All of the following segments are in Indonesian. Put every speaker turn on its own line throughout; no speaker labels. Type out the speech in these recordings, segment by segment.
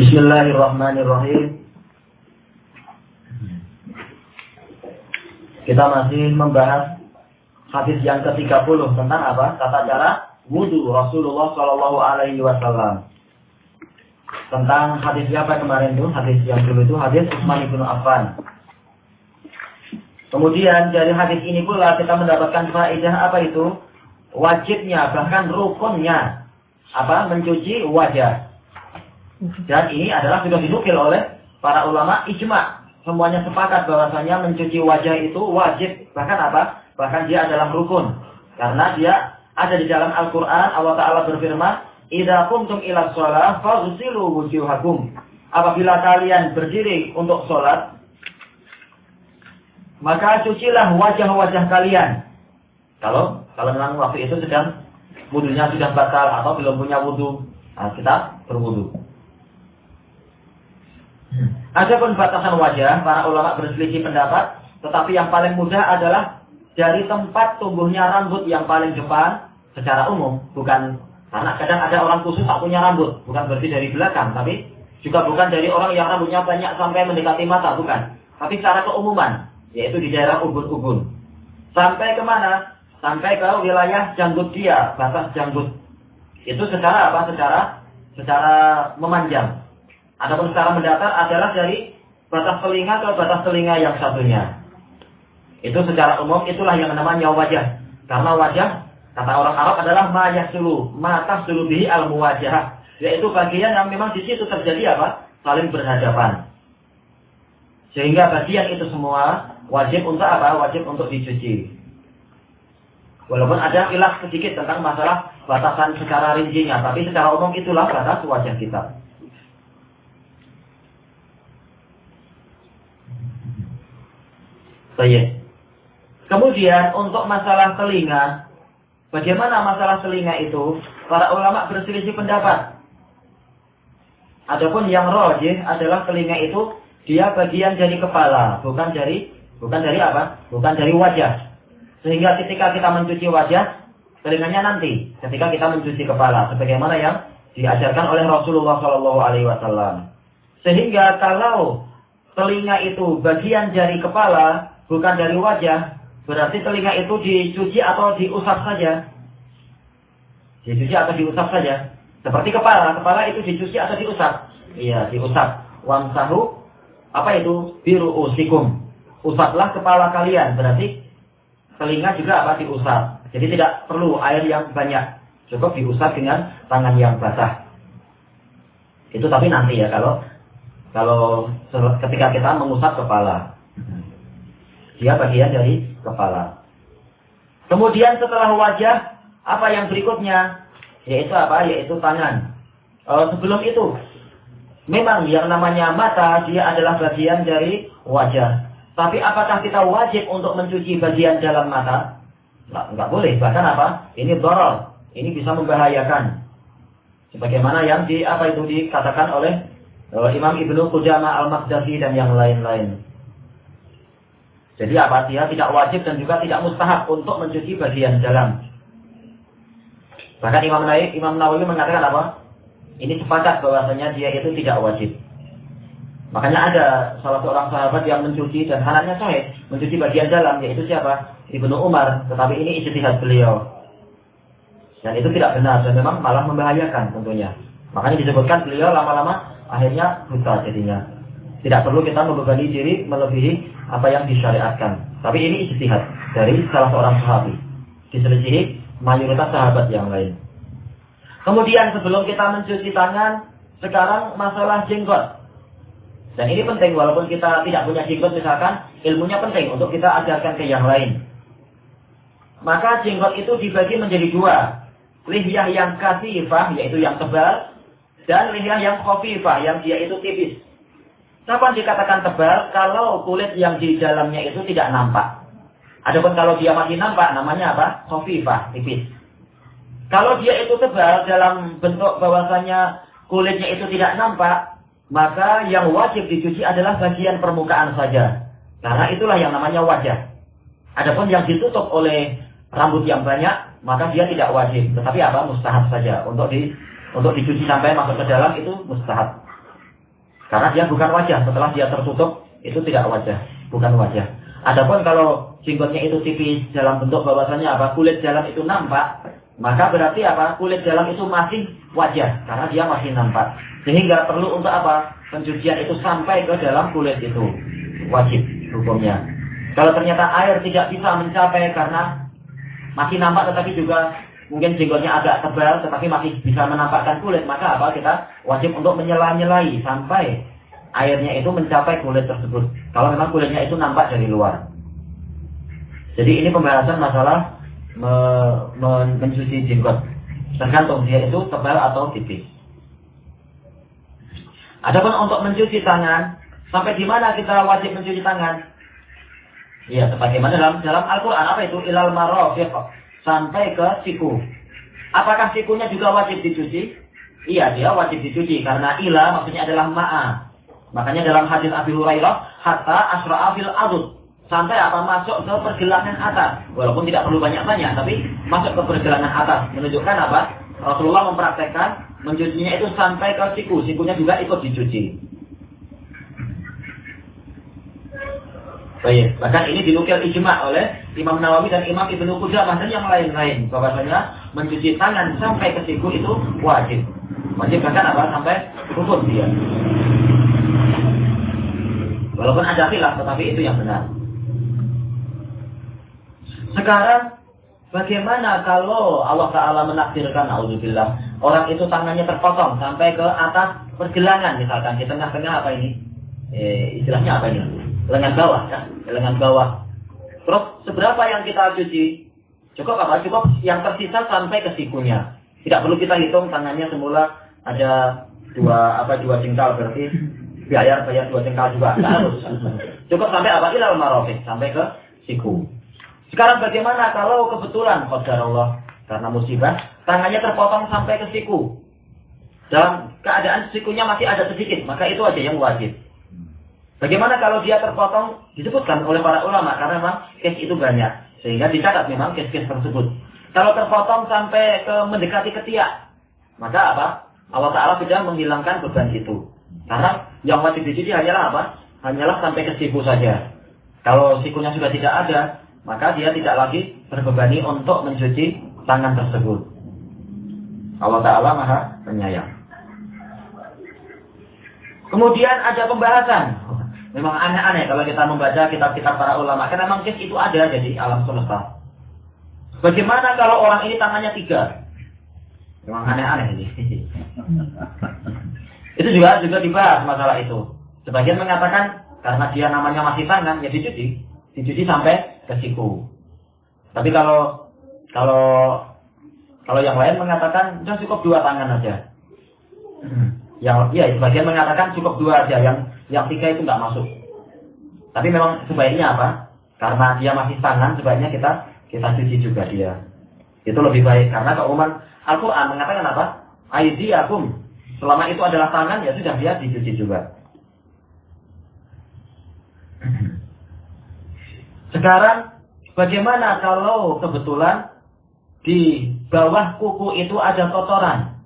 Bismillahirrahmanirrahim. Kita masih membahas hadis yang ke-30 tentang apa? Tata cara wudhu Rasulullah Shallallahu alaihi wasallam. Tentang hadis apa kemarin itu? Hadis yang dulu itu hadis Utsman bin Affan. Kemudian dari hadis ini pula kita mendapatkan faedah apa itu? Wajibnya bahkan rukunnya apa? Mencuci wajah. Dan ini adalah sudah dinukil oleh para ulama ijma. Semuanya sepakat bahwasanya mencuci wajah itu wajib. Bahkan apa? Bahkan dia adalah rukun. Karena dia ada di dalam Al-Quran. Allah Ta'ala berfirman. Idza kuntum ila sholat faghsilu wujuhakum. Apabila kalian berdiri untuk sholat. Maka cucilah wajah-wajah kalian. Kalau kalau memang waktu itu sedang wudhunya sudah batal atau belum punya wudhu. Nah, kita berwudhu. Adapun batasan wajah, para ulama berselisih pendapat, tetapi yang paling mudah adalah dari tempat tumbuhnya rambut yang paling depan secara umum, bukan karena kadang ada orang khusus tak punya rambut, bukan berarti dari belakang, tapi juga bukan dari orang yang rambutnya banyak sampai mendekati mata, bukan. Tapi secara keumuman, yaitu di daerah ubun-ubun. Sampai ke mana? Sampai ke wilayah janggut dia, batas janggut. Itu secara apa? Secara secara memanjang. Adapun secara mendatar adalah dari batas telinga ke batas telinga yang satunya. Itu secara umum itulah yang namanya wajah. Karena wajah kata orang Arab adalah mayah sulu, mata sulu bihi al muwajah, yaitu bagian yang memang di situ terjadi apa? Saling berhadapan. Sehingga bagian itu semua wajib untuk apa? Wajib untuk dicuci. Walaupun ada ilah sedikit tentang masalah batasan secara rincinya, tapi secara umum itulah batas wajah kita. Baik. Kemudian untuk masalah telinga, bagaimana masalah telinga itu? Para ulama berselisih pendapat. Adapun yang rojih adalah telinga itu dia bagian dari kepala, bukan dari bukan dari apa? Bukan dari wajah. Sehingga ketika kita mencuci wajah, telinganya nanti ketika kita mencuci kepala, sebagaimana yang diajarkan oleh Rasulullah Shallallahu Alaihi Wasallam. Sehingga kalau telinga itu bagian dari kepala, bukan dari wajah, berarti telinga itu dicuci atau diusap saja. Dicuci atau diusap saja. Seperti kepala, kepala itu dicuci atau diusap. Iya, diusap. Wamsahu, apa itu? Biru usikum. Usaplah kepala kalian, berarti telinga juga apa? Diusap. Jadi tidak perlu air yang banyak. Cukup diusap dengan tangan yang basah. Itu tapi nanti ya kalau kalau ketika kita mengusap kepala. Dia bagian dari kepala. Kemudian setelah wajah, apa yang berikutnya? Yaitu apa? Yaitu tangan. Oh, sebelum itu, memang yang namanya mata, dia adalah bagian dari wajah. Tapi apakah kita wajib untuk mencuci bagian dalam mata? Enggak, enggak boleh. Bahkan apa? Ini dorol. Ini bisa membahayakan. Sebagaimana yang di apa itu dikatakan oleh uh, Imam Ibnu Qudamah Al-Maqdisi dan yang lain-lain. Jadi apa? Dia tidak wajib dan juga tidak mustahab untuk mencuci bagian dalam. Bahkan Imam Nawawi, Imam Nawawi mengatakan apa? Ini sepakat bahwasanya dia itu tidak wajib. Makanya ada salah seorang sahabat yang mencuci dan anaknya sahih mencuci bagian dalam yaitu siapa? Ibnu Umar. Tetapi ini ijtihad beliau. Dan itu tidak benar dan memang malah membahayakan tentunya. Makanya disebutkan beliau lama-lama akhirnya buta jadinya. Tidak perlu kita membebani diri melebihi apa yang disyariatkan. Tapi ini ijtihad dari salah seorang sahabat. Diselisihi mayoritas sahabat yang lain. Kemudian sebelum kita mencuci tangan, sekarang masalah jenggot. Dan ini penting walaupun kita tidak punya jenggot misalkan, ilmunya penting untuk kita ajarkan ke yang lain. Maka jenggot itu dibagi menjadi dua. Lihyah yang kasifah, yaitu yang tebal, dan lihyah yang khofifah, yang dia itu tipis. Kapan dikatakan tebal? Kalau kulit yang di dalamnya itu tidak nampak. Adapun kalau dia masih nampak, namanya apa? Khafifah, tipis. Kalau dia itu tebal dalam bentuk bahwasanya kulitnya itu tidak nampak, maka yang wajib dicuci adalah bagian permukaan saja. Karena itulah yang namanya wajah. Adapun yang ditutup oleh rambut yang banyak, maka dia tidak wajib. Tetapi apa? Mustahab saja. Untuk di untuk dicuci sampai masuk ke dalam itu mustahab. Karena dia bukan wajah. Setelah dia tertutup, itu tidak wajah. Bukan wajah. Adapun kalau jenggotnya itu tipis dalam bentuk bahwasanya apa? Kulit dalam itu nampak. Maka berarti apa? Kulit dalam itu masih wajah. Karena dia masih nampak. Sehingga perlu untuk apa? Pencucian itu sampai ke dalam kulit itu. Wajib hukumnya. Kalau ternyata air tidak bisa mencapai karena masih nampak tetapi juga mungkin jenggotnya agak tebal tetapi masih bisa menampakkan kulit, maka apa? Kita wajib untuk menyela-nyelai sampai airnya itu mencapai kulit tersebut. Kalau memang kulitnya itu nampak dari luar. Jadi ini pembahasan masalah me, me, mencuci jenggot. Tergantung dia itu tebal atau tipis. Adapun untuk mencuci tangan, sampai di mana kita wajib mencuci tangan? Ya, sebagaimana dalam dalam Al-Qur'an apa itu ilal marafiq sampai ke siku. Apakah sikunya juga wajib dicuci? Iya, dia wajib dicuci karena ila maksudnya adalah ma'a. Makanya dalam hadis Abi Hurairah hatta asra'a fil adud sampai apa masuk ke pergelangan atas. Walaupun tidak perlu banyak-banyak, tapi masuk ke pergelangan atas menunjukkan apa? Rasulullah mempraktekkan mencucinya itu sampai ke siku, sikunya juga ikut dicuci. Baik, bahkan ini dinukil ijma oleh Imam Nawawi dan Imam Ibnu Qudamah dan yang lain-lain bahwasanya mencuci tangan sampai ke siku itu wajib. Wajib bahkan apa sampai rukun dia. Walaupun ada khilaf tetapi itu yang benar. Sekarang bagaimana kalau Allah Taala menakdirkan auzubillah orang itu tangannya terpotong sampai ke atas pergelangan misalkan di tengah-tengah apa ini? Eh, istilahnya apa ini? Lengan bawah ya, lengan bawah. Terus seberapa yang kita cuci? Cukup apa? Cukup yang tersisa sampai ke sikunya. Tidak perlu kita hitung tangannya semula ada dua apa dua jengkal berarti biaya bayar dua jengkal juga harus. Cukup sampai apa? Ilal marofik sampai ke siku. Sekarang bagaimana kalau kebetulan Allah karena musibah tangannya terpotong sampai ke siku. Dalam keadaan sikunya masih ada sedikit, maka itu aja yang wajib. Bagaimana kalau dia terpotong? Disebutkan oleh para ulama karena memang case itu banyak. Sehingga dicatat memang case-case tersebut. Kalau terpotong sampai ke mendekati ketiak, maka apa? Allah Ta'ala sudah menghilangkan beban itu. Karena yang wajib dicuci hanyalah apa? Hanyalah sampai ke siku saja. Kalau sikunya sudah tidak ada, maka dia tidak lagi terbebani untuk mencuci tangan tersebut. Allah Ta'ala maha penyayang. Kemudian ada pembahasan Memang aneh-aneh kalau kita membaca kitab-kitab para ulama. Karena memang itu ada jadi alam semesta. Bagaimana kalau orang ini tangannya tiga? Memang aneh-aneh ini. itu juga juga dibahas masalah itu. Sebagian mengatakan karena dia namanya masih tangan, ya dicuci. Dicuci sampai ke siku. Tapi kalau kalau kalau yang lain mengatakan sudah cukup dua tangan aja. Yang ya sebagian mengatakan cukup dua aja. Yang yang tiga itu nggak masuk. Tapi memang sebaiknya apa? Karena dia masih tangan, sebaiknya kita kita cuci juga dia. Itu lebih baik karena keumuman Al-Quran mengatakan apa? Aidiakum. Selama itu adalah tangan, ya sudah dia dicuci juga. Sekarang, bagaimana kalau kebetulan di bawah kuku itu ada kotoran?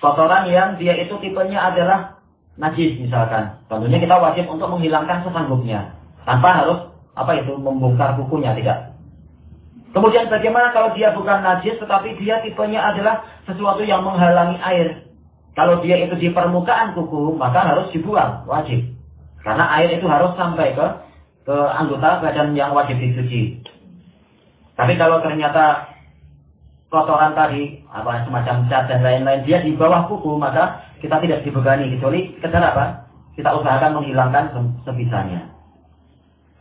Kotoran yang dia itu tipenya adalah najis misalkan. Tentunya kita wajib untuk menghilangkan sesanggupnya. Tanpa harus apa itu membongkar kukunya tidak. Kemudian bagaimana kalau dia bukan najis tetapi dia tipenya adalah sesuatu yang menghalangi air. Kalau dia itu di permukaan kuku maka harus dibuang wajib. Karena air itu harus sampai ke ke anggota badan yang wajib dicuci. Tapi kalau ternyata kotoran tadi, apa semacam cat dan lain-lain dia di bawah kuku, maka kita tidak dibebani kecuali sekedar apa? Kita usahakan menghilangkan sebisanya.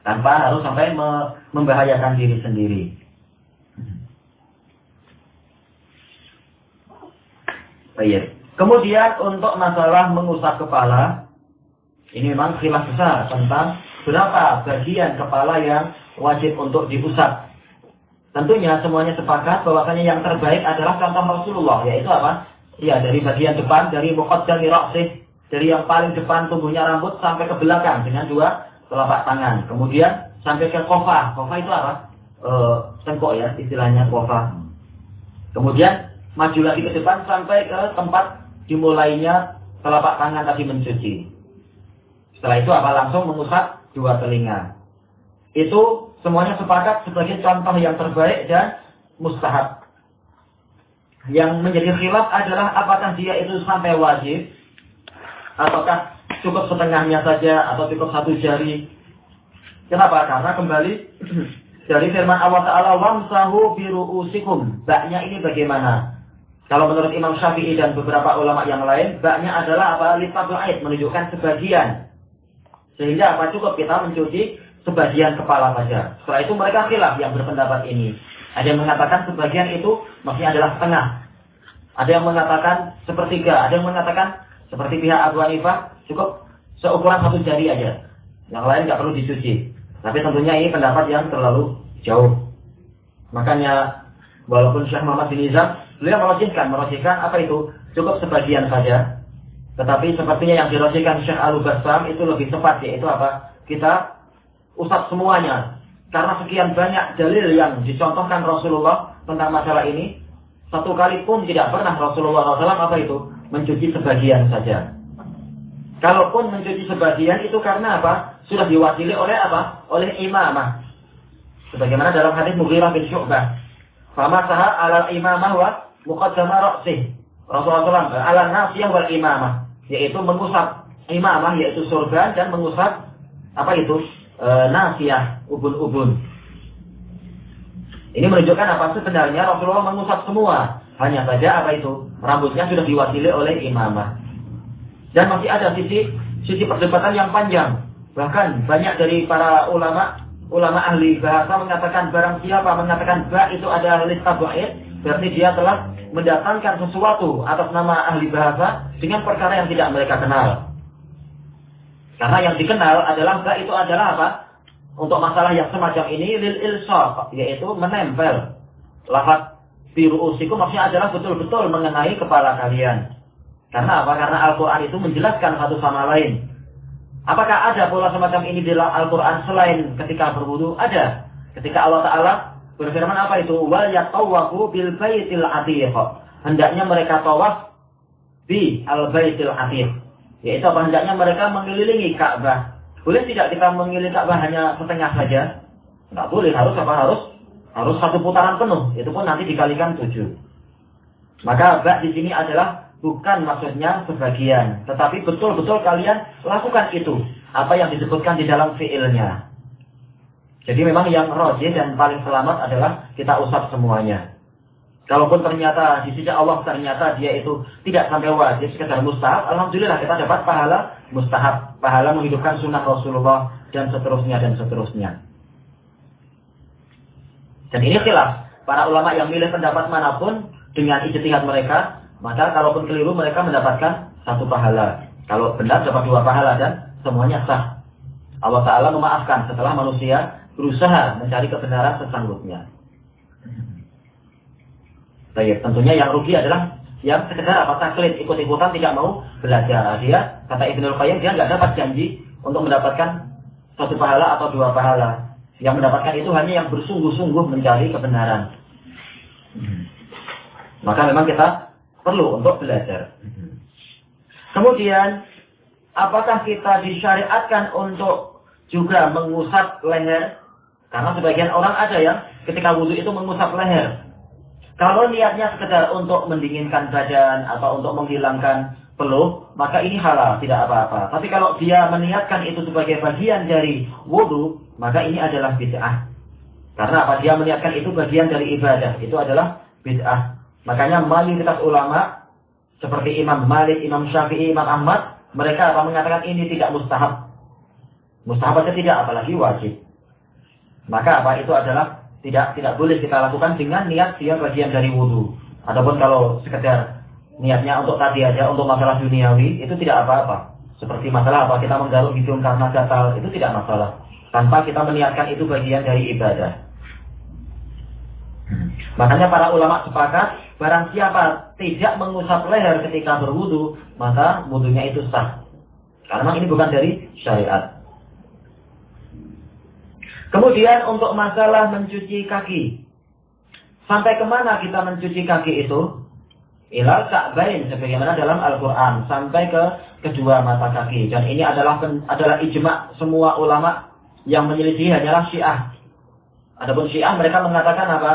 Tanpa harus sampai me membahayakan diri sendiri. Baik. Kemudian untuk masalah mengusap kepala, ini memang khilaf besar tentang berapa bagian kepala yang wajib untuk diusap. Tentunya semuanya sepakat bahwasanya yang terbaik adalah contoh Rasulullah, yaitu apa? Iya, dari bagian depan, dari muqaddami ra'sih, dari yang paling depan tumbuhnya rambut sampai ke belakang dengan dua telapak tangan. Kemudian sampai ke kofa. Kofa itu apa? E, tengkok ya, istilahnya kofa. Kemudian maju lagi ke depan sampai ke tempat dimulainya telapak tangan tadi mencuci. Setelah itu apa? Langsung mengusap dua telinga. Itu semuanya sepakat sebagai contoh yang terbaik dan mustahab. Yang menjadi khilaf adalah apakah dia itu sampai wajib, ataukah cukup setengahnya saja, atau cukup satu jari. Kenapa? Karena kembali dari firman Allah Ta'ala, Wamsahu biru'usikum. Baknya ini bagaimana? Kalau menurut Imam Syafi'i dan beberapa ulama yang lain, baknya adalah apa? Litablaid, menunjukkan sebagian. Sehingga apa? Cukup kita mencuci sebagian kepala saja. Setelah itu mereka khilaf yang berpendapat ini. Ada yang mengatakan sebagian itu maksudnya adalah setengah. Ada yang mengatakan sepertiga. Ada yang mengatakan seperti pihak Abu Hanifah cukup seukuran satu jari aja. Yang lain nggak perlu dicuci. Tapi tentunya ini pendapat yang terlalu jauh. Makanya walaupun Syekh Muhammad bin Izam Beliau merojihkan, merojihkan apa itu? Cukup sebagian saja. Tetapi sepertinya yang dirojihkan Syekh Al-Bassam itu lebih tepat, yaitu apa? Kita usap semuanya. Karena sekian banyak dalil yang dicontohkan Rasulullah tentang masalah ini, satu kali pun tidak pernah Rasulullah SAW apa itu? Mencuci sebagian saja. Kalaupun mencuci sebagian itu karena apa? Sudah diwakili oleh apa? Oleh imamah. Sebagaimana dalam hadis Mughirah bin Syu'bah. Fama saha imamah wa muqaddama ra'sih. Rasulullah SAW ala nasiyah wal imamah. Yaitu mengusap imamah yaitu surga dan mengusap apa itu? E, nasiyah, ubun-ubun. Ini menunjukkan apa sebenarnya Rasulullah mengusap semua. Hanya saja apa itu? Rambutnya sudah diwakili oleh imamah. Dan masih ada sisi sisi perdebatan yang panjang. Bahkan banyak dari para ulama ulama ahli bahasa mengatakan barang siapa mengatakan ba itu adalah lista ba'id Berarti dia telah mendatangkan sesuatu atas nama ahli bahasa dengan perkara yang tidak mereka kenal. Karena yang dikenal adalah ba itu adalah apa? Untuk masalah yang semacam ini lil ilsaq, yaitu menempel. Lafaz biru usiku maksudnya adalah betul-betul mengenai kepala kalian. Karena apa? Karena Al-Quran itu menjelaskan satu sama lain. Apakah ada pola semacam ini di Al-Quran selain ketika berwudu? Ada. Ketika Allah Ta'ala Berfirman apa itu? Wal yatawafu bil baitil atiq. Hendaknya mereka tawaf di al baitil atiq. Yaitu apa? Hendaknya mereka mengelilingi Ka'bah. Boleh tidak kita mengelilingi Ka'bah hanya setengah saja? Enggak boleh, harus apa? Harus harus satu putaran penuh. Itu pun nanti dikalikan tujuh. Maka bak di sini adalah bukan maksudnya sebagian, tetapi betul-betul kalian lakukan itu. Apa yang disebutkan di dalam fiilnya. Jadi memang yang rojin dan paling selamat adalah kita usap semuanya. Kalaupun ternyata di sisi Allah ternyata dia itu tidak sampai wajib sekedar mustahab, alhamdulillah kita dapat pahala mustahab, pahala menghidupkan sunnah Rasulullah dan seterusnya dan seterusnya. Dan ini khilaf. Para ulama yang milih pendapat mana pun dengan ijtihad mereka, maka kalaupun keliru mereka mendapatkan satu pahala. Kalau benar dapat dua pahala dan semuanya sah. Allah Ta'ala memaafkan setelah manusia berusaha mencari kebenaran sesanggupnya. Baik, tentunya yang rugi adalah yang sekedar apa taklid ikut-ikutan tidak mau belajar. Dia kata Ibnu Qayyim dia nggak dapat janji untuk mendapatkan satu pahala atau dua pahala. Yang mendapatkan itu hanya yang bersungguh-sungguh mencari kebenaran. Maka memang kita perlu untuk belajar. Kemudian, apakah kita disyariatkan untuk juga mengusap leher karena sebagian orang ada yang ketika wudhu itu mengusap leher. Kalau niatnya sekedar untuk mendinginkan badan atau untuk menghilangkan peluh, maka ini halal, tidak apa-apa. Tapi kalau dia meniatkan itu sebagai bagian dari wudhu, maka ini adalah bid'ah. Karena apa? Dia meniatkan itu bagian dari ibadah. Itu adalah bid'ah. Makanya mayoritas ulama seperti Imam Malik, Imam Syafi'i, Imam Ahmad, mereka apa mengatakan ini tidak mustahab. Mustahab saja tidak, apalagi wajib. Maka apa itu adalah tidak tidak boleh kita lakukan dengan niat dia bagian dari wudhu. Ataupun kalau sekedar niatnya untuk tadi aja, untuk masalah duniawi, itu tidak apa-apa. Seperti masalah apa, kita menggaruk hidung karena gatal, itu tidak masalah. Tanpa kita meniatkan itu bagian dari ibadah. Makanya para ulama sepakat, barang siapa tidak mengusap leher ketika berwudu, maka wudhunya itu sah. Karena ini bukan dari syariat. Kemudian untuk masalah mencuci kaki. Sampai ke mana kita mencuci kaki itu? ilal ka'bain sebagaimana dalam Al-Qur'an sampai ke kedua mata kaki dan ini adalah adalah ijma semua ulama yang menyelisih hanyalah Syiah. Adapun Syiah mereka mengatakan apa?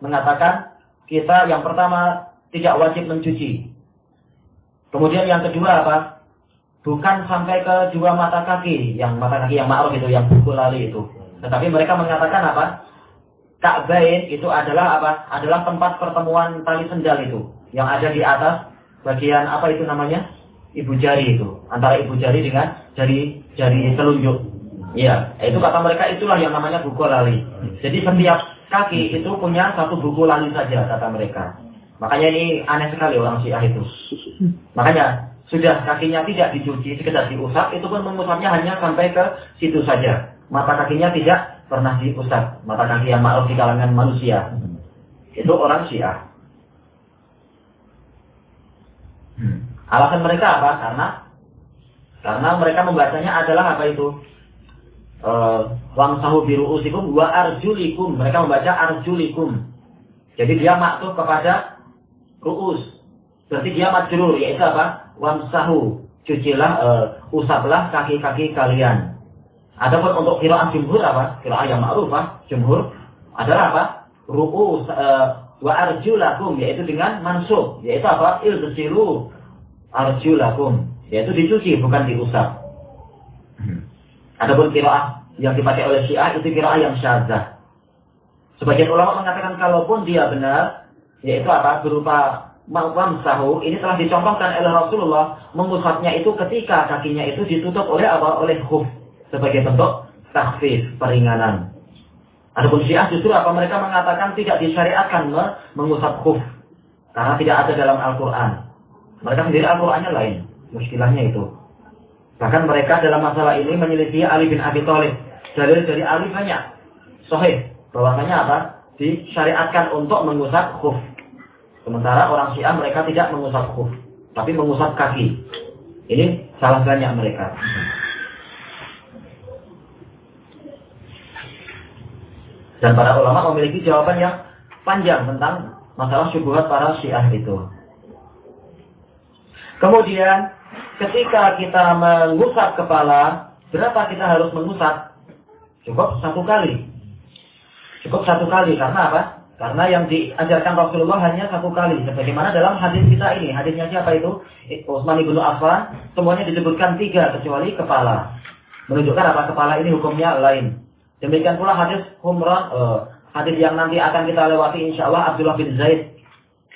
Mengatakan kita yang pertama tidak wajib mencuci. Kemudian yang kedua apa? Bukan sampai ke dua mata kaki, yang mata kaki yang ma'ruf itu, yang buku lali itu. Tetapi mereka mengatakan apa? Ka'bain itu adalah apa? Adalah tempat pertemuan tali sendal itu yang ada di atas bagian apa itu namanya? Ibu jari itu. Antara ibu jari dengan jari jari telunjuk. Iya. Itu kata mereka itulah yang namanya buku lali. Jadi setiap kaki itu punya satu buku lali saja kata mereka. Makanya ini aneh sekali orang syiah itu. Makanya sudah kakinya tidak dicuci sekedar diusap itu pun mengusapnya hanya sampai ke situ saja mata kakinya tidak pernah diusap mata kaki yang maaf di kalangan manusia itu orang syiah Hmm. Alasan mereka apa? Karena karena mereka membacanya adalah apa itu? Eh, Wamsahu biru usikum wa arjulikum. Mereka membaca arjulikum. Jadi dia maktub kepada ru'us. Berarti dia majrur, yaitu apa? Wamsahu. Cucilah, uh, usaplah kaki-kaki kalian. Adapun untuk kiraah jumhur apa? Kiraah yang ma'rufah, jumhur adalah apa? Ru'us, uh, wa arjulakum yaitu dengan mansub. Yaitu apa? Ilbesilu arjulakum yaitu dicuci bukan diusap. Adapun kiraah yang dipakai oleh Syiah itu kiraah yang syazah sebagian ulama mengatakan kalaupun dia benar yaitu apa? Berupa sahu ini telah dicontohkan oleh Rasulullah mengusapnya itu ketika kakinya itu ditutup oleh apa? Oleh khuf sebagai bentuk takhfif peringanan Adapun Syiah justru apa mereka mengatakan tidak disyariatkan mengusap khuf karena tidak ada dalam Al-Qur'an. Mereka sendiri Al-Qur'annya lain. Muskilahnya itu. Bahkan mereka dalam masalah ini menyelisih Ali bin Abi Thalib. Dalil dari Ali banyak. Sahih. Bahwasanya apa? Disyariatkan untuk mengusap khuf. Sementara orang Syiah mereka tidak mengusap khuf, tapi mengusap kaki. Ini salah banyak mereka. Dan para ulama memiliki jawaban yang panjang tentang masalah syubhat para syiah itu. Kemudian ketika kita mengusap kepala, berapa kita harus mengusap? Cukup satu kali. Cukup satu kali. Karena apa? Karena yang diajarkan Rasulullah hanya satu kali. Sebagaimana dalam hadis kita ini. Hadisnya siapa itu? Utsman ibnu Affan. Semuanya disebutkan tiga kecuali kepala. Menunjukkan apa? Kepala ini hukumnya lain. Demikian pula hadis Humrah, uh, hadis yang nanti akan kita lewati insya Allah Abdullah bin Zaid.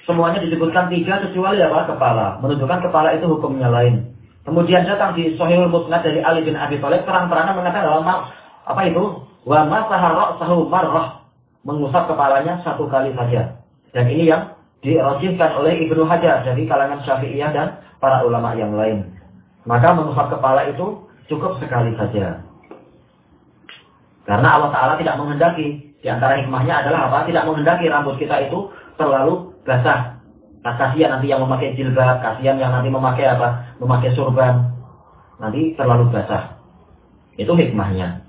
Semuanya disebutkan tiga kecuali apa? Kepala. Menunjukkan kepala itu hukumnya lain. Kemudian datang di Sahihul Musnad dari Ali bin Abi Thalib terang-terangan mengatakan bahwa apa itu? Wa masaha sahu marrah. Mengusap kepalanya satu kali saja. Dan ini yang dirojihkan oleh Ibnu Hajar dari kalangan Syafi'iyah dan para ulama yang lain. Maka mengusap kepala itu cukup sekali saja. Karena Allah Ta'ala tidak menghendaki. Di antara hikmahnya adalah apa? Tidak menghendaki rambut kita itu terlalu basah. Nah, kasihan nanti yang memakai jilbab, kasihan yang nanti memakai apa? Memakai surban. Nanti terlalu basah. Itu hikmahnya.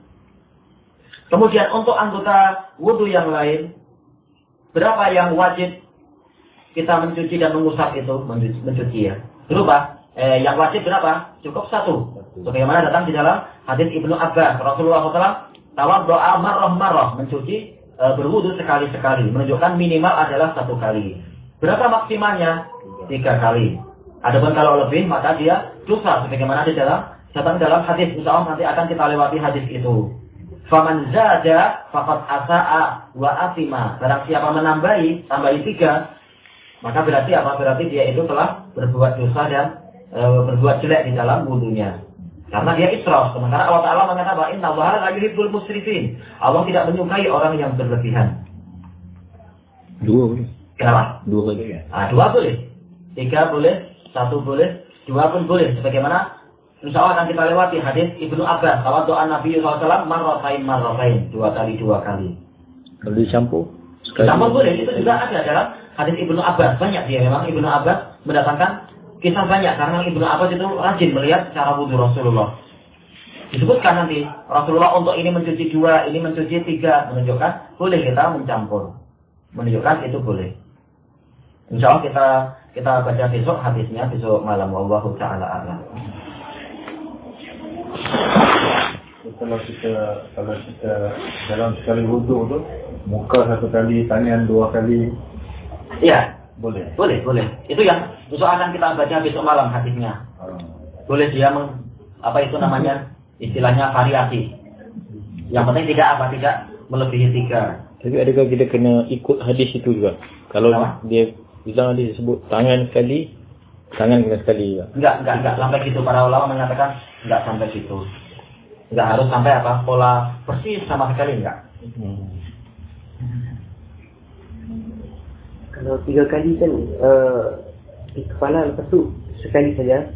Kemudian untuk anggota wudhu yang lain, berapa yang wajib kita mencuci dan mengusap itu mencuci ya? Berubah. Eh, yang wajib berapa? Cukup satu. Bagaimana datang di dalam hadis Ibnu Abbas. Rasulullah SAW Tawab doa marah-marah mencuci e, berwudu sekali-sekali. Menunjukkan minimal adalah satu kali. Berapa maksimalnya? Tiga kali. Adapun kalau lebih maka dia dosa. Sebagaimana di dalam datang dalam hadis. Insya Allah nanti akan kita lewati hadis itu. Faman zada fakat asa'a wa atima. Barang siapa menambahi, tambahi tiga, maka berarti apa? Berarti dia itu telah berbuat dosa dan e, berbuat jelek di dalam wudhunya. Karena dia israf. Sementara Allah Ta'ala mengatakan bahwa Inna Allah la yuhibbul musrifin. Allah tidak menyukai orang yang berlebihan.
Dua boleh.
Kenapa?
Dua boleh.
Ah, dua boleh. Tiga boleh. Satu boleh. Dua pun boleh. Sebagaimana Insya Allah akan kita lewati hadis Ibnu Abbas. Kalau doa Nabi SAW marrotain marrotain. Dua kali dua kali.
Kalau dicampur?
Dicampur boleh. Itu juga ada dalam hadis Ibnu Abbas. Banyak dia memang Ibnu Abbas mendatangkan Kisah banyak karena Ibnu Abbas itu rajin melihat cara wudhu Rasulullah. Disebutkan nanti Rasulullah untuk ini mencuci dua, ini mencuci tiga, menunjukkan boleh kita mencampur. Menunjukkan itu boleh. Insya Allah kita kita baca besok hadisnya besok malam. Wallahu taala a'lam.
Kalau kita kalau kita dalam sekali wuduk tu muka satu kali, tangan dua kali
Iya,
boleh.
boleh, boleh. Itu yang besok akan kita baca besok malam hadisnya.
Ah.
Boleh dia meng, apa itu namanya istilahnya variasi. Yang penting tidak apa tidak melebihi tiga.
Tapi adakah kita kena ikut hadis itu juga? Kalau dia bilang hadis sebut tangan sekali, tangan kena sekali juga.
Enggak, enggak, enggak sampai situ. Para ulama mengatakan enggak sampai situ. Enggak harus sampai apa pola persis sama sekali enggak.
Hmm.
Kalau tiga kali kan uh, di kepala lepas tu sekali saja.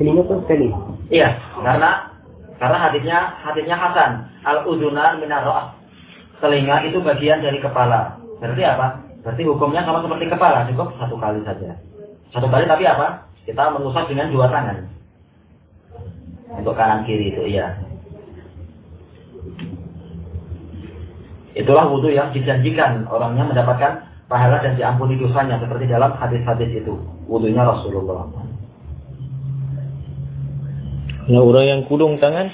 Telinga pun sekali.
Iya, karena karena hadisnya hadisnya Hasan al udunan minar. Telinga itu bagian dari kepala. Berarti apa? Berarti hukumnya sama seperti kepala, cukup satu kali saja. Satu kali tapi apa? Kita mengusap dengan dua tangan. Untuk kanan kiri itu, iya. Itulah wudhu yang dijanjikan orangnya mendapatkan pahala dan diampuni dosanya seperti dalam hadis-hadis itu. Wudhunya Rasulullah.
Kalau orang yang kudung tangan,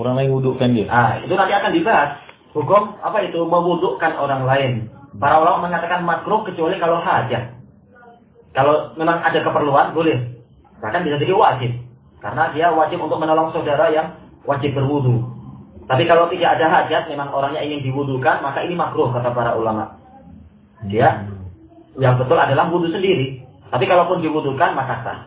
orang lain wudukkan dia.
Nah, itu nanti akan dibahas. Hukum apa itu memudukkan orang lain. Para ulama mengatakan makruh kecuali kalau hajat. Kalau memang ada keperluan boleh. Bahkan bisa jadi wajib. Karena dia wajib untuk menolong saudara yang wajib berwudu. Tapi kalau tidak ada hajat, memang orangnya ingin diwudukan, maka ini makruh kata para ulama. Dia yang betul adalah wudu sendiri. Tapi kalaupun diwudukan maka sah.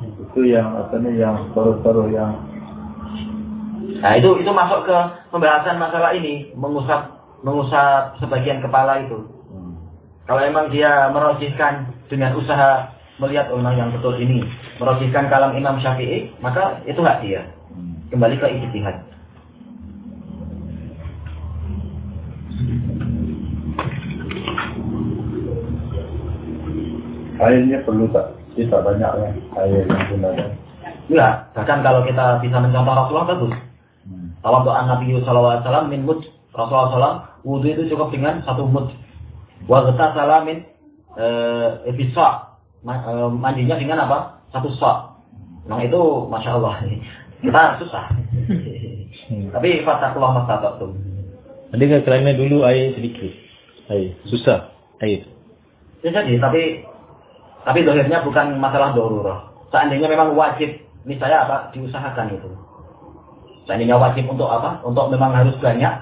Itu yang apa ni yang paruh-paruh yang
Nah itu itu masuk ke pembahasan masalah ini mengusap mengusap sebagian kepala itu.
hmm.
Kalau emang dia merojihkan dengan usaha melihat orang yang betul ini merojihkan kalam Imam Syafi'i maka itu hak dia
Hmm.
kembali ke ijtihad.
Airnya perlu tak? Dia tak banyak kan air yang gunakan.
Enggak, bahkan kalau kita bisa mencontoh Rasulullah bagus.
Hmm.
Tawaddu'an Nabi sallallahu alaihi wasallam min mud. Rasulullah SAW wudu itu cukup dengan satu mud. Wa ghatasala min eh bisa Ma- eh, mandinya dengan apa? Satu sa. Memang itu masya Allah. Kita susah. Tapi fatakullah mastata'tum.
Adakah kerana dulu air sedikit? Air. Susah. Air.
Ya jadi, tapi tapi dohirnya bukan masalah dorurah. Seandainya memang wajib, misalnya apa, diusahakan itu. Seandainya wajib untuk apa? Untuk memang harus banyak,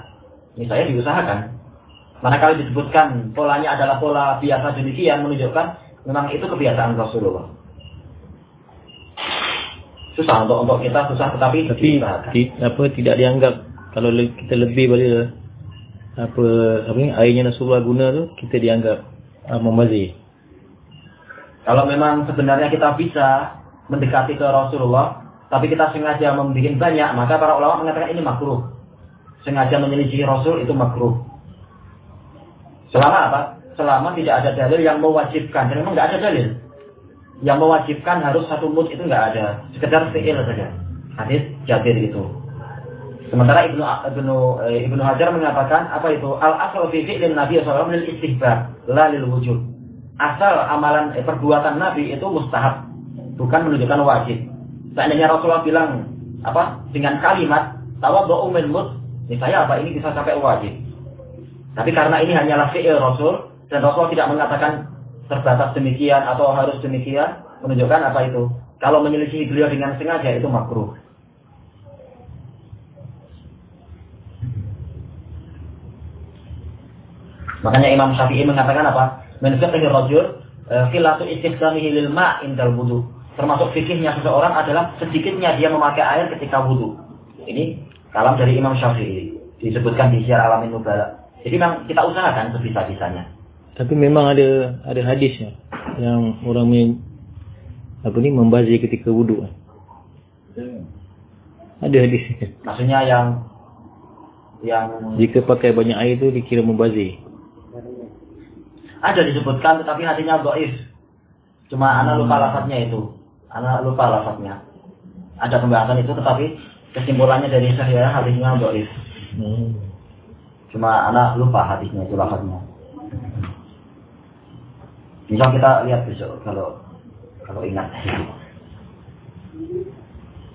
misalnya diusahakan. Manakala disebutkan polanya adalah pola biasa demikian, menunjukkan memang itu kebiasaan Rasulullah. Susah untuk untuk kita susah, tetapi
Tapi ti, apa tidak dianggap kalau kita lebih pada apa apa ni airnya Rasulullah guna tu kita dianggap uh, membazir.
Kalau memang sebenarnya kita bisa mendekati ke Rasulullah, tapi kita sengaja membuat banyak, maka para ulama mengatakan ini makruh. Sengaja menyelisihi Rasul itu makruh. Selama apa? Selama tidak ada dalil yang mewajibkan. Dan memang nggak ada dalil. Yang mewajibkan harus satu mud itu nggak ada. Sekedar fi'il saja. Hadis Jabir itu. Sementara Ibnu Ibnu eh, Ibnu Hajar mengatakan apa itu al asal fi fi'lin Nabi SAW lil istihbab la lil wujud. Asal amalan eh, perbuatan Nabi itu mustahab, bukan menunjukkan wajib. Seandainya Rasulullah bilang apa dengan kalimat tawaddu min mut, misalnya apa ini bisa sampai wajib. Tapi karena ini hanyalah fi'il Rasul dan Rasul tidak mengatakan terbatas demikian atau harus demikian, menunjukkan apa itu? Kalau menyelisihi beliau dengan sengaja itu makruh. Makanya Imam Syafi'i mengatakan apa? Min fiqhi rajul eh, khilatu istiqsamihi lil ma' indal wudu. Termasuk fikihnya seseorang adalah sedikitnya dia memakai air ketika wudu. Ini kalam dari Imam Syafi'i disebutkan di Syiar Alamin Nubala. Jadi memang kita usahakan sebisa-bisanya.
Tapi memang ada ada hadisnya yang orang men, apa ni membazir ketika wuduk. Ada hadisnya.
Maksudnya yang yang
Jika pakai banyak air tu dikira membazir.
Ada disebutkan tetapi hatinya doif. Cuma anak lupa lafadznya itu. Anak lupa lafadznya. Ada pembahasan itu tetapi kesimpulannya dari saya hadisnya doif.
Hmm.
Cuma anak lupa hadisnya itu lafaznya. Bisa kita lihat besok kalau kalau ingat.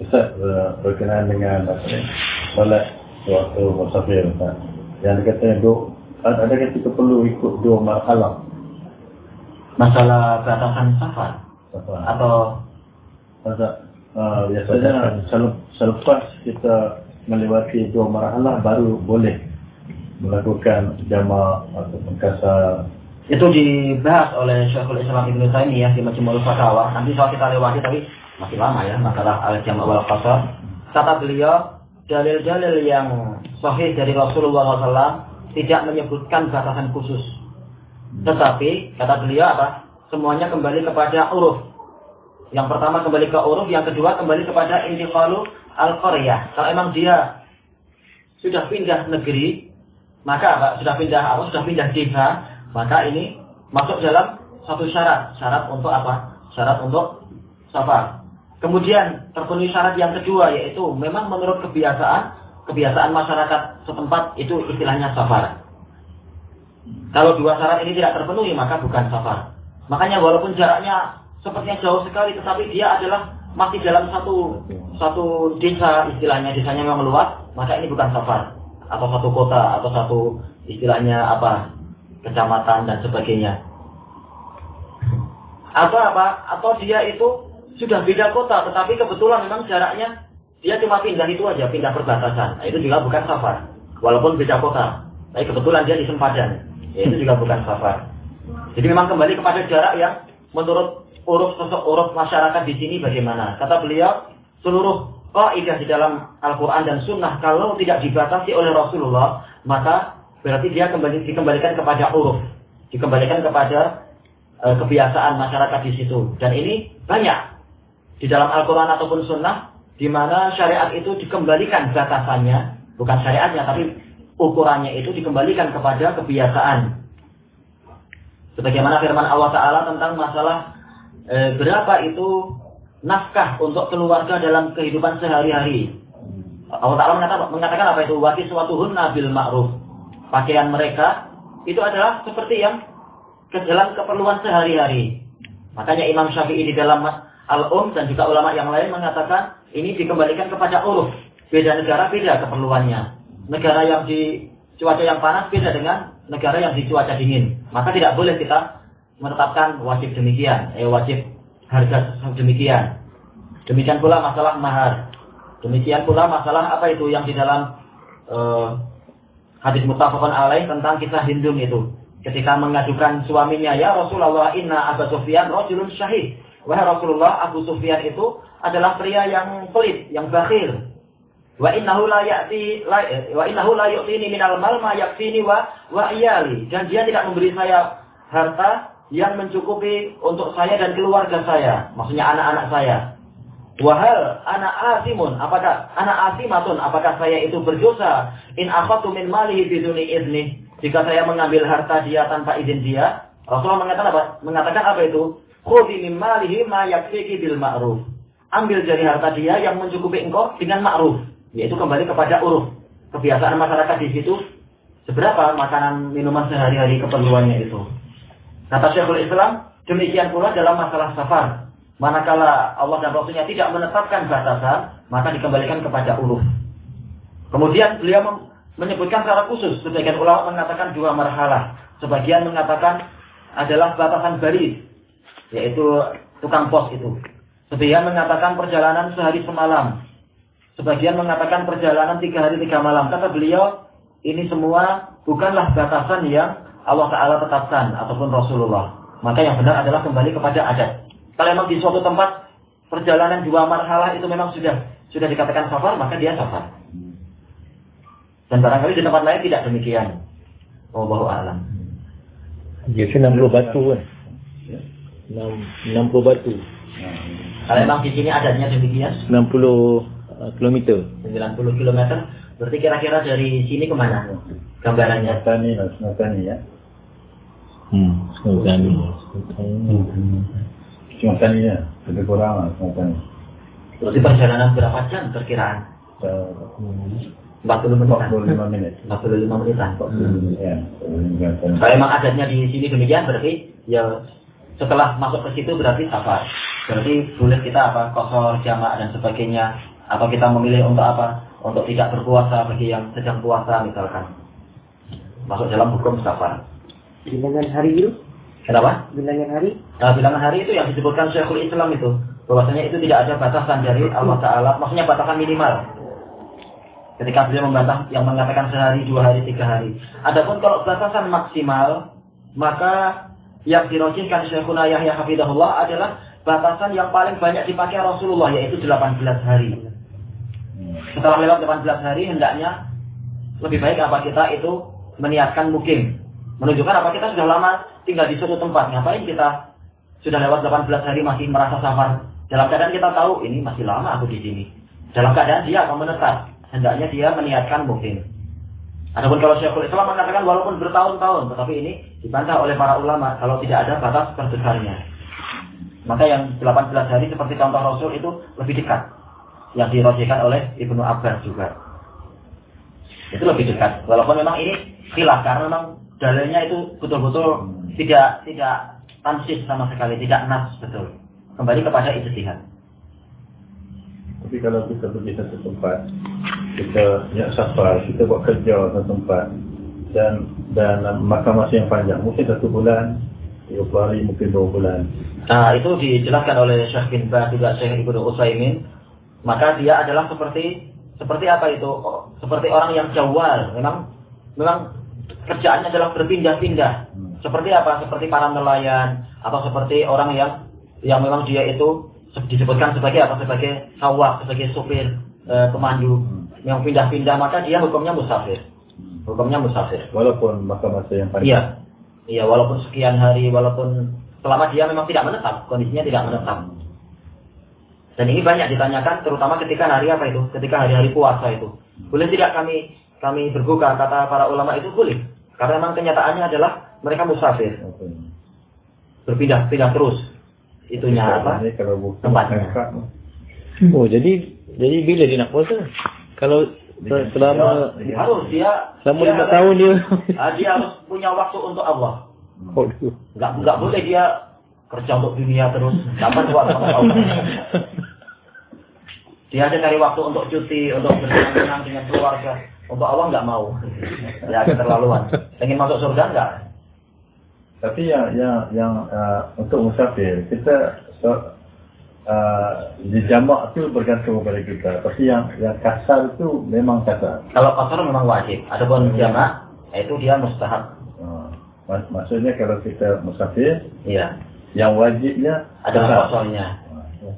Ustaz eh, berkenaan dengan? Solat waktu musafir Ustaz. Yang dikatakan dua ada ketika perlu ikut dua marhalah.
Masalah batasan safar atau
Ustaz, uh, biasanya sel- selepas kita melewati dua marhalah baru boleh melakukan jama ataupun kasar
itu dibahas oleh Syekhul Islam Ibnu Taimiyah di Majmu'ul Fatawa. Nanti soal kita lewati tapi masih lama ya masalah al-jam' wal qasar. Kata beliau, dalil-dalil yang sahih dari Rasulullah SAW tidak menyebutkan batasan khusus. Tetapi kata beliau apa? Semuanya kembali kepada uruf. Yang pertama kembali ke uruf, yang kedua kembali kepada intiqalu al-qaryah. Kalau emang dia sudah pindah negeri, maka apa? Sudah pindah apa? Sudah pindah desa, maka ini masuk dalam satu syarat. Syarat untuk apa? Syarat untuk safar. Kemudian terpenuhi syarat yang kedua yaitu memang menurut kebiasaan kebiasaan masyarakat setempat itu istilahnya safar. Kalau dua syarat ini tidak terpenuhi maka bukan safar. Makanya walaupun jaraknya sepertinya jauh sekali tetapi dia adalah masih dalam satu satu desa istilahnya desanya memang luas maka ini bukan safar atau satu kota atau satu istilahnya apa kecamatan dan sebagainya atau apa atau dia itu sudah beda kota tetapi kebetulan memang jaraknya dia cuma pindah itu aja pindah perbatasan. Nah, itu juga bukan safar. Walaupun beda kota tapi kebetulan dia di sempadan. Ya, itu juga bukan safar. Jadi memang kembali kepada jarak yang menurut uruf uruf masyarakat di sini bagaimana? Kata beliau seluruh kaidah di dalam Al-Quran dan Sunnah kalau tidak dibatasi oleh Rasulullah maka berarti dia kembali dikembalikan kepada uruf. Dikembalikan kepada e, kebiasaan masyarakat di situ. Dan ini banyak di dalam Al-Quran ataupun Sunnah di mana syariat itu dikembalikan batasannya bukan syariatnya tapi ukurannya itu dikembalikan kepada kebiasaan sebagaimana firman Allah Taala tentang masalah e, berapa itu nafkah untuk keluarga dalam kehidupan sehari-hari. Allah Ta'ala mengatakan, mengatakan apa itu? Wati suatu bil ma'ruf. Pakaian mereka itu adalah seperti yang ke dalam keperluan sehari-hari. Makanya Imam Syafi'i di dalam Al-Um dan juga ulama yang lain mengatakan ini dikembalikan kepada uruf. Beda negara beda keperluannya. Negara yang di cuaca yang panas beda dengan negara yang di cuaca dingin. Maka tidak boleh kita menetapkan wajib demikian. Eh, wajib harga demikian. Demikian pula masalah mahar. Demikian pula masalah apa itu yang di dalam uh, hadis muttafaqun alaih tentang kisah Hindun itu. Ketika mengajukan suaminya, ya Rasulullah inna Abu Sufyan rajulun syahid. Wahai Rasulullah, Abu Sufyan itu adalah pria yang pelit, yang bakhil. Wa innahu la ya'ti la, wa innahu la yu'tini minal mal ma yakfini wa wa iyali. Dan dia tidak memberi saya harta yang mencukupi untuk saya dan keluarga saya, maksudnya anak-anak saya. Wahal anak asimun, apakah anak asimatun, apakah saya itu berdosa? In akhatu min malihi biduni izni. Jika saya mengambil harta dia tanpa izin dia, Rasulullah mengatakan apa? Mengatakan apa itu? Khudhi min malihi ma yakfiki bil ma'ruf. Ambil dari harta dia yang mencukupi engkau dengan ma'ruf. Yaitu kembali kepada uruf. Kebiasaan masyarakat di situ, seberapa makanan minuman sehari-hari keperluannya itu. Kata Syekhul Islam, demikian pula dalam masalah safar. Manakala Allah dan Rasulnya tidak menetapkan batasan, maka dikembalikan kepada uruf. Kemudian beliau menyebutkan secara khusus, sebagian ulama mengatakan dua marhalah. Sebagian mengatakan adalah batasan baris, yaitu tukang pos itu. Sebagian mengatakan perjalanan sehari semalam. Sebagian mengatakan perjalanan tiga hari tiga malam. Kata beliau, ini semua bukanlah batasan yang Allah Ta'ala tetapkan ataupun Rasulullah. Maka yang benar adalah kembali kepada adat. Kalau memang di suatu tempat perjalanan dua marhalah itu memang sudah sudah dikatakan safar, maka dia safar. Dan barangkali di tempat lain tidak demikian. Wallahu a'lam.
Biasa 60 batu kan. 60 batu.
Kalau memang di sini adatnya demikian,
60 uh, kilometer.
90 km, berarti kira-kira dari sini ke mana? Gambarannya.
Tani lah, semua tani ya.
Hmm. Sultan.
Cuma tani ya, lebih kurang lah semua tani.
Berarti perjalanan berapa jam perkiraan?
So,
40 menitan.
45 minit.
45 menitan.
Hmm, ya. Hmm,
Kalau emang adatnya di sini demikian berarti ya setelah masuk ke situ berarti safar. Berarti boleh kita apa kosor jamak dan sebagainya atau kita memilih untuk apa? Untuk tidak berpuasa bagi yang sedang puasa misalkan. Masuk dalam hukum safar.
Bilangan hari itu,
Kenapa?
bilangan hari,
Nah, bilangan hari itu yang disebutkan Syekhul Islam itu. Bahwasanya itu tidak ada batasan dari Allah Ta'ala. Maksudnya batasan minimal. Ketika beliau membantah yang mengatakan sehari, dua hari, tiga hari. Adapun kalau batasan maksimal, maka yang dirojihkan Syekhuna Yahya Hafidahullah adalah batasan yang paling banyak dipakai Rasulullah, yaitu 18 hari. Setelah lewat 18 hari, hendaknya lebih baik apa kita itu meniatkan mukim. Menunjukkan apa kita sudah lama tinggal di suatu tempat. Ngapain kita sudah lewat 18 hari masih merasa safar. Dalam keadaan kita tahu ini masih lama aku di sini. Dalam keadaan dia akan menetap. Hendaknya dia meniatkan mukim. Adapun kalau Syekhul Islam mengatakan walaupun bertahun-tahun, tetapi ini dibantah oleh para ulama kalau tidak ada batas terbesarnya. Maka yang 18 hari seperti contoh Rasul itu lebih dekat. Yang dirojihkan oleh Ibnu Abbas juga. Itu lebih dekat. Walaupun memang ini khilaf karena memang dalilnya itu betul-betul tidak tidak tansis sama sekali, tidak nas betul. Kembali kepada ijtihad.
Tapi kalau kita pergi satu tempat, kita nak safar, kita buat kerja satu tempat dan dan makan masa yang panjang, mungkin satu bulan, 30 hari, mungkin dua bulan.
Nah, itu dijelaskan oleh Syekh bin Baz juga Syekh Ibnu Utsaimin. Maka dia adalah seperti seperti apa itu? Seperti orang yang jawal. Memang memang kerjaannya adalah berpindah-pindah.
Hmm.
Seperti apa? Seperti para nelayan atau seperti orang yang yang memang dia itu disebutkan sebagai apa? Sebagai sawak, sebagai supir, eh, pemandu
Hmm.
yang pindah-pindah maka dia hukumnya musafir. Hukumnya musafir.
Walaupun makan masa yang panjang.
Iya. Iya, walaupun sekian hari, walaupun selama dia memang tidak menetap, kondisinya tidak menetap. Dan ini banyak ditanyakan, terutama ketika hari apa itu, ketika hari-hari puasa itu. Boleh tidak kami kami berbuka, kata para ulama itu boleh. Karena memang kenyataannya adalah mereka musafir,
Oke.
berpindah-pindah terus. Itunya apa?
Kalau bukan
Tempatnya.
Oh, jadi jadi bila dia nak puasa? Kalau se- selama
Dia-
Harus dia
selama lima tahun dia.
ah, dia harus punya waktu untuk Allah.
Oh,
Nggak nggak boleh dia kerja untuk dunia terus. Kapan waktu untuk Allah? Dia ada cari waktu untuk cuti, untuk bersenang-senang dengan keluarga. Untuk Allah nggak mau. Ya keterlaluan. Pengen masuk surga nggak?
Tapi yang yang yang uh, untuk musafir kita so, uh, di jamak tu bergantung kepada kita. Tapi yang yang kasar tu memang kasar.
Kalau kotor memang wajib. Adapun jamaah, itu dia mustahab.
Uh, mak- maksudnya kalau kita musafir,
Iya.
yang wajibnya
Ada
kasar.
kosornya.
Uh,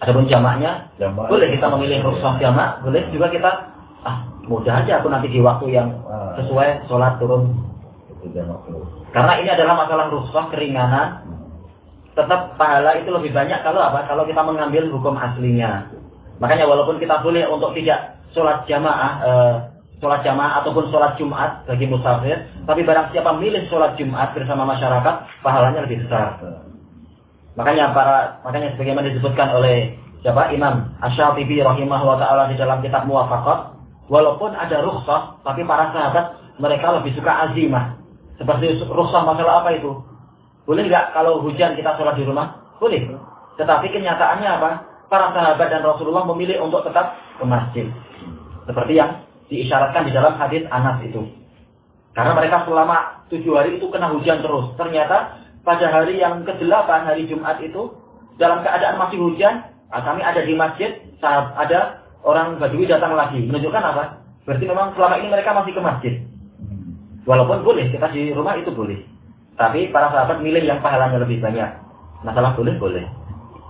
Adapun jamaknya,
Jamak.
boleh kita memilih rukhsah jamak, boleh juga kita ah mudah aja aku nanti di waktu yang
Ah.
sesuai sholat turun. Karena ini adalah masalah rukhsah keringanan tetap pahala itu lebih banyak kalau apa? Kalau kita mengambil hukum aslinya. Makanya walaupun kita boleh untuk tidak sholat jamaah, eh, sholat jamaah ataupun sholat Jumat bagi musafir, tapi barang siapa milih sholat Jumat bersama masyarakat, pahalanya lebih besar. Makanya para makanya sebagaimana disebutkan oleh siapa Imam Asy-Syafi'i rahimahullah taala di dalam kitab Muwafaqat, walaupun ada rukhsah, tapi para sahabat mereka lebih suka azimah. Seperti rukhsah masalah apa itu? Boleh nggak kalau hujan kita sholat di rumah? Boleh. Tetapi kenyataannya apa? Para sahabat dan Rasulullah memilih untuk tetap ke masjid. Seperti yang diisyaratkan di dalam hadis Anas itu. Karena mereka selama tujuh hari itu kena hujan terus. Ternyata pada hari yang ke-8, hari Jumat itu, dalam keadaan masih hujan, ah, kami ada di masjid, saat ada orang Badui datang lagi. Menunjukkan apa? Berarti memang selama ini mereka masih ke masjid. Walaupun boleh, kita di rumah itu boleh. Tapi para sahabat milih yang pahalanya lebih banyak. Masalah boleh, boleh.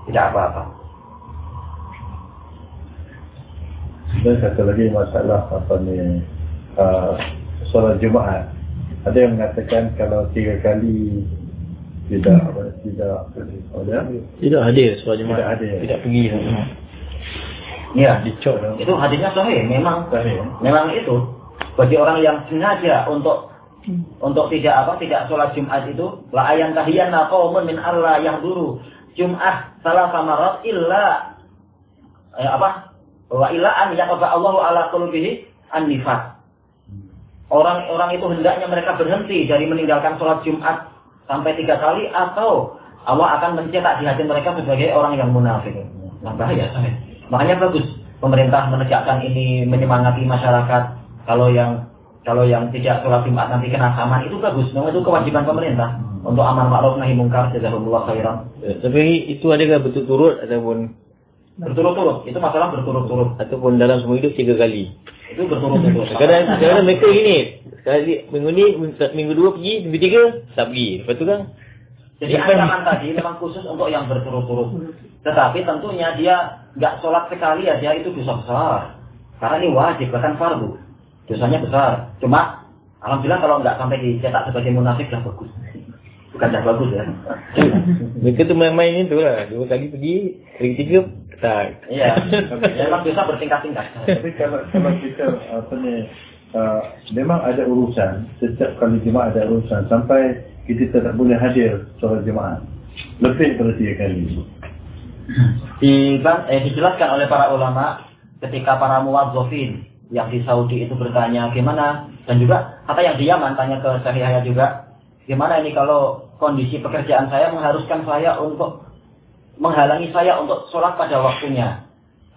Tidak apa-apa.
Dan satu lagi masalah apa ni uh, solat Jumaat. Ada yang mengatakan kalau tiga kali tidak apa tidak oh, ada
tidak hadir sebab jemaah.
Tidak hadir.
Tidak pergi. Hmm.
Iya,
Dicop.
itu hadisnya sahih. Memang
Sahih.
Memang itu bagi orang yang sengaja untuk untuk tidak apa tidak sholat Jumat itu la ayan tahiyana qaumun min Allah yahduru Jumat salah samarat illa eh, apa wa illa an yaqba Allahu ala qulubihi an-nifas. Orang-orang itu hendaknya mereka berhenti dari meninggalkan sholat Jumat sampai tiga kali atau Allah akan mencetak di hati mereka sebagai orang yang munafik. Nah bahaya saya. Makanya bagus pemerintah menegakkan ini menyemangati masyarakat. Kalau yang kalau yang tidak sholat Jumat nanti kena saman itu bagus. Memang itu kewajiban pemerintah untuk amar ma'ruf nahi munkar jazakumullah khairan.
Ya, tapi itu adakah betul turut ataupun
Berturut-turut, itu masalah berturut-turut.
ataupun dalam semua hidup tiga kali?
Itu berturut-turut.
Kadang kadang mereka gini. Sekali minggu ni minggu dua pergi, minggu tiga tak pergi. Lepas tu kan
Jadi ancaman tadi memang khusus untuk yang berturut-turut. Tetapi tentunya dia nggak sholat sekali aja itu dosa besar. Karena ini wajib, bahkan fardu. Dosanya besar. Cuma, Alhamdulillah kalau nggak sampai dicetak sebagai munafik dah bagus. Bukan dah bagus ya.
mereka tu main-main itu lah. Dua kali pergi, kali ketiga tak.
Iya. Memang dosa bertingkat-tingkat.
Tapi kalau kalau kita apa ni uh, memang ada urusan setiap kali jemaah ada urusan sampai kita tak boleh hadir solat jemaah lebih daripada tiga kali.
Diban- eh, dijelaskan oleh para ulama ketika para muwadzofin yang di Saudi itu bertanya gimana? Dan juga kata yang di Yaman tanya ke Yahya juga gimana ini kalau kondisi pekerjaan saya mengharuskan saya untuk menghalangi saya untuk sholat pada waktunya?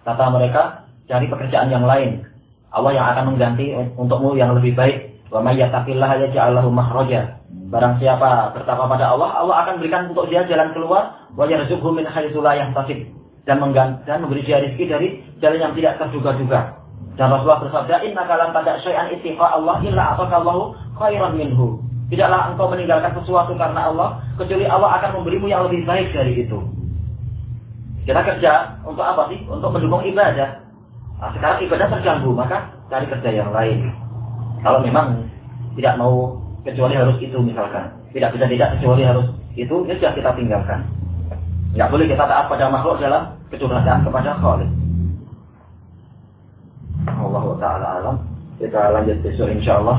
Kata mereka cari pekerjaan yang lain. Allah yang akan mengganti untukmu yang lebih baik. Wa may yattaqillaha yaj'al lahu makhraja. Barang siapa bertakwa pada Allah Allah akan berikan untuk dia jalan keluar. Wa yarzuqhu min haitsu la yahtasib. Dan dan memberi dia rezeki dari jalan yang tidak terduga-duga dan Rasulullah bersabda, Inna kalam pada syai'an ittiqa Allah illa atakallahu khairan minhu. Tidaklah engkau meninggalkan sesuatu karena Allah, kecuali Allah akan memberimu yang lebih baik dari itu. Kita kerja untuk apa sih? Untuk mendukung ibadah. Nah, sekarang ibadah terganggu, maka cari kerja yang lain. Kalau memang tidak mau kecuali harus itu misalkan. Tidak bisa tidak kecuali harus itu, ya sudah kita tinggalkan. Tidak boleh kita taat pada makhluk dalam kecurhatan kepada Khalik. Taala alam. Kita lanjut besok insyaallah.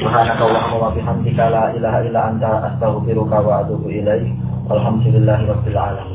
Subhanakallahumma wa bihamdika la ilaha illa anta astaghfiruka wa atubu ilaik. Alhamdulillahirabbil alamin.